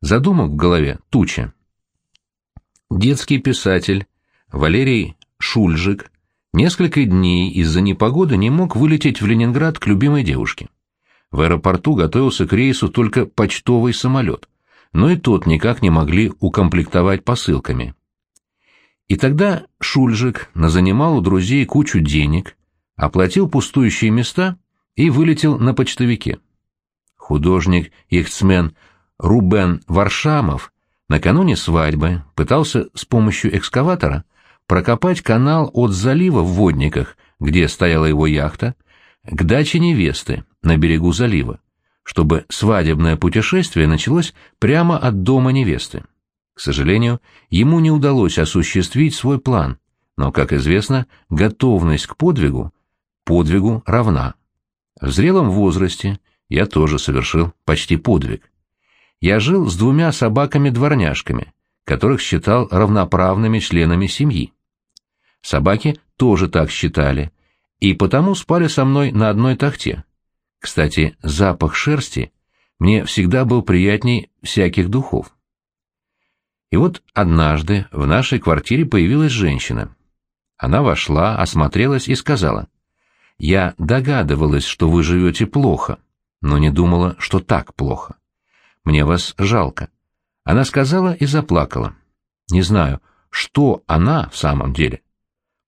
Задумок в голове туча. Детский писатель Валерий Шульжик несколько дней из-за непогоды не мог вылететь в Ленинград к любимой девушке. В аэропорту готовился к рейсу только почтовый самолет, но и тот никак не могли укомплектовать посылками. И тогда Шульжик назанимал у друзей кучу денег, оплатил пустующие места и вылетел на почтовике. Художник-ихцмен Рубен Варшамов накануне свадьбы пытался с помощью экскаватора прокопать канал от залива в Водниках, где стояла его яхта, к даче невесты на берегу залива, чтобы свадебное путешествие началось прямо от дома невесты. К сожалению, ему не удалось осуществить свой план, но, как известно, готовность к подвигу подвигу равна. В зрелом возрасте я тоже совершил почти подвиг. Я жил с двумя собаками-дворняжками, которых считал равноправными членами семьи. Собаки тоже так считали, и потому спали со мной на одной тахте. Кстати, запах шерсти мне всегда был приятней всяких духов. И вот однажды в нашей квартире появилась женщина. Она вошла, осмотрелась и сказала, «Я догадывалась, что вы живете плохо, но не думала, что так плохо. Мне вас жалко». Она сказала и заплакала. Не знаю, что она в самом деле.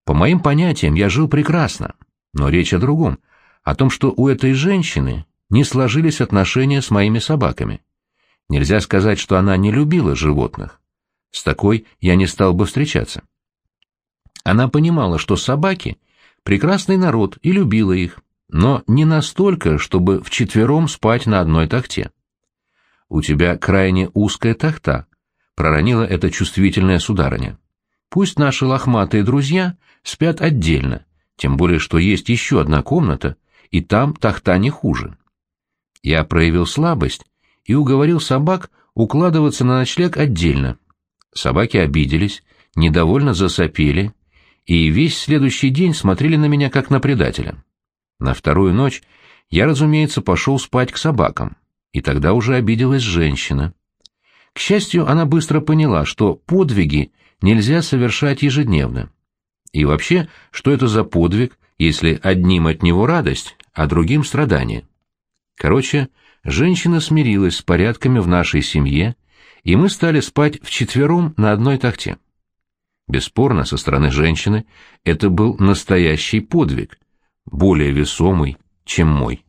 По моим понятиям, я жил прекрасно, но речь о другом, о том, что у этой женщины не сложились отношения с моими собаками. Нельзя сказать, что она не любила животных. С такой я не стал бы встречаться. Она понимала, что собаки — прекрасный народ и любила их, но не настолько, чтобы вчетвером спать на одной тахте. «У тебя крайне узкая тахта», — проронила эта чувствительная сударыня. «Пусть наши лохматые друзья спят отдельно, тем более что есть еще одна комната, и там тахта не хуже». Я проявил слабость и уговорил собак укладываться на ночлег отдельно, Собаки обиделись, недовольно засопели и весь следующий день смотрели на меня как на предателя. На вторую ночь я, разумеется, пошел спать к собакам, и тогда уже обиделась женщина. К счастью, она быстро поняла, что подвиги нельзя совершать ежедневно. И вообще, что это за подвиг, если одним от него радость, а другим страдание? Короче, женщина смирилась с порядками в нашей семье и мы стали спать вчетвером на одной тахте. Бесспорно, со стороны женщины это был настоящий подвиг, более весомый, чем мой.